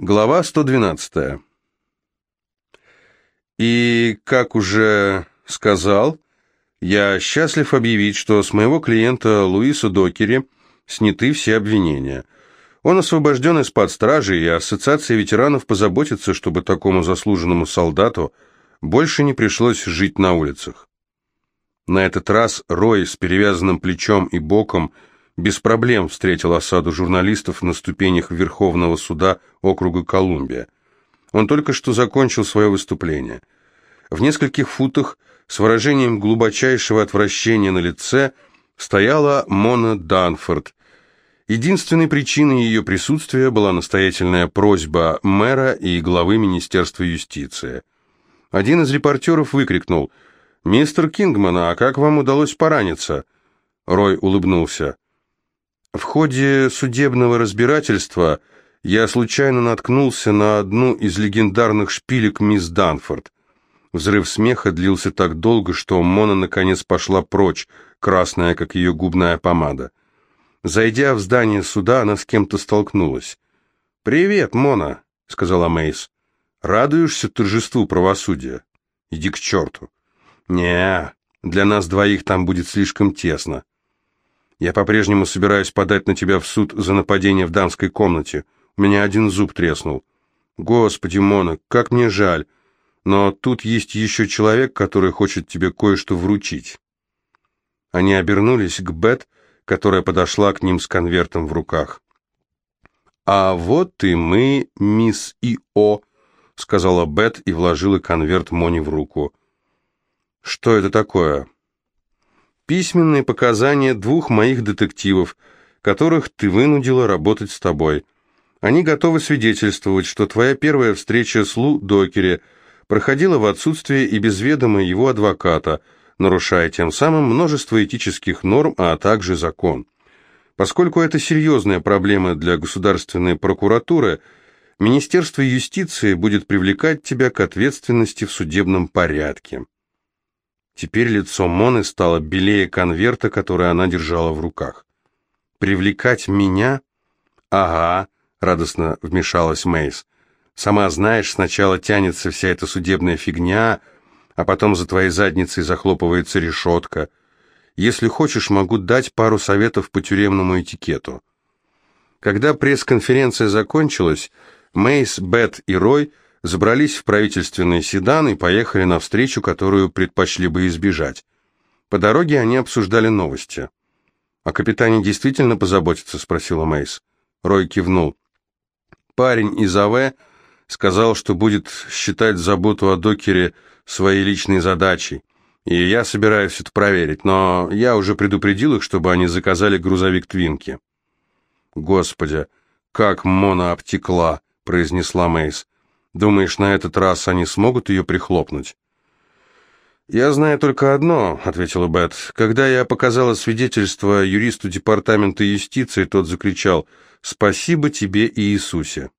Глава 112. И, как уже сказал, я счастлив объявить, что с моего клиента Луиса Докери сняты все обвинения. Он освобожден из-под стражи, и Ассоциация ветеранов позаботится, чтобы такому заслуженному солдату больше не пришлось жить на улицах. На этот раз Рой с перевязанным плечом и боком – без проблем встретил осаду журналистов на ступенях Верховного суда округа Колумбия. Он только что закончил свое выступление. В нескольких футах с выражением глубочайшего отвращения на лице стояла Мона Данфорд. Единственной причиной ее присутствия была настоятельная просьба мэра и главы Министерства юстиции. Один из репортеров выкрикнул «Мистер Кингман, а как вам удалось пораниться?» Рой улыбнулся. В ходе судебного разбирательства я случайно наткнулся на одну из легендарных шпилек мисс Данфорд. Взрыв смеха длился так долго, что Мона наконец пошла прочь, красная, как ее губная помада. Зайдя в здание суда, она с кем-то столкнулась. «Привет, Мона», — сказала Мейс. «Радуешься торжеству правосудия? Иди к черту». «Не, для нас двоих там будет слишком тесно». Я по-прежнему собираюсь подать на тебя в суд за нападение в дамской комнате. У меня один зуб треснул. Господи, Мона, как мне жаль. Но тут есть еще человек, который хочет тебе кое-что вручить. Они обернулись к Бет, которая подошла к ним с конвертом в руках. «А вот и мы, мисс И.О., — сказала Бет и вложила конверт Мони в руку. «Что это такое?» Письменные показания двух моих детективов, которых ты вынудила работать с тобой. Они готовы свидетельствовать, что твоя первая встреча с Лу Докере проходила в отсутствие и без ведома его адвоката, нарушая тем самым множество этических норм, а также закон. Поскольку это серьезная проблема для государственной прокуратуры, Министерство юстиции будет привлекать тебя к ответственности в судебном порядке. Теперь лицо Моны стало белее конверта, который она держала в руках. «Привлекать меня?» «Ага», — радостно вмешалась Мейс. «Сама знаешь, сначала тянется вся эта судебная фигня, а потом за твоей задницей захлопывается решетка. Если хочешь, могу дать пару советов по тюремному этикету». Когда пресс-конференция закончилась, Мейс, Бет и Рой — забрались в правительственный седан и поехали на встречу, которую предпочли бы избежать. По дороге они обсуждали новости. «О капитане действительно позаботиться?» — спросила Мейс. Рой кивнул. «Парень из АВ сказал, что будет считать заботу о докере своей личной задачей, и я собираюсь это проверить, но я уже предупредил их, чтобы они заказали грузовик Твинки». «Господи, как Мона обтекла!» — произнесла Мейс. Думаешь, на этот раз они смогут ее прихлопнуть?» «Я знаю только одно», — ответила Бет. «Когда я показала свидетельство юристу департамента юстиции, тот закричал «Спасибо тебе, Иисусе».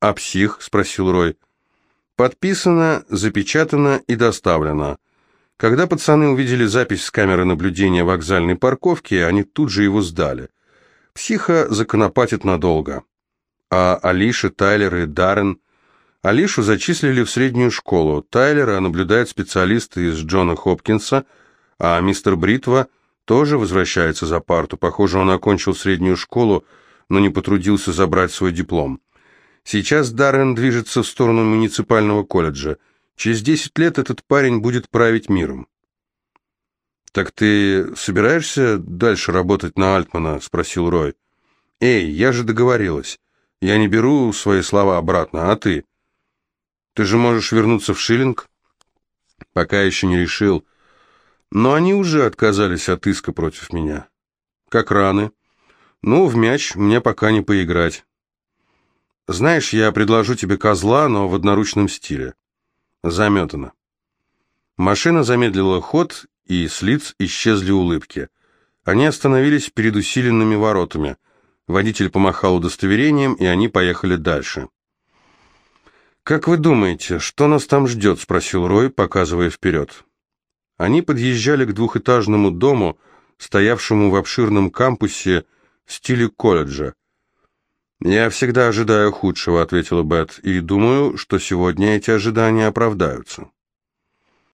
«А псих?» — спросил Рой. «Подписано, запечатано и доставлено. Когда пацаны увидели запись с камеры наблюдения вокзальной парковки, они тут же его сдали. Психа законопатит надолго. А Алиша, Тайлер и Даррен Алишу зачислили в среднюю школу. Тайлера наблюдает специалист из Джона Хопкинса, а мистер Бритва тоже возвращается за парту. Похоже, он окончил среднюю школу, но не потрудился забрать свой диплом. Сейчас Даррен движется в сторону муниципального колледжа. Через 10 лет этот парень будет править миром. «Так ты собираешься дальше работать на Альтмана?» — спросил Рой. «Эй, я же договорилась. Я не беру свои слова обратно, а ты?» Ты же можешь вернуться в Шиллинг? Пока еще не решил. Но они уже отказались от иска против меня. Как раны. Ну, в мяч мне пока не поиграть. Знаешь, я предложу тебе козла, но в одноручном стиле. Заметано. Машина замедлила ход, и с лиц исчезли улыбки. Они остановились перед усиленными воротами. Водитель помахал удостоверением, и они поехали дальше. «Как вы думаете, что нас там ждет?» — спросил Рой, показывая вперед. Они подъезжали к двухэтажному дому, стоявшему в обширном кампусе в стиле колледжа. «Я всегда ожидаю худшего», — ответила Бет, «и думаю, что сегодня эти ожидания оправдаются».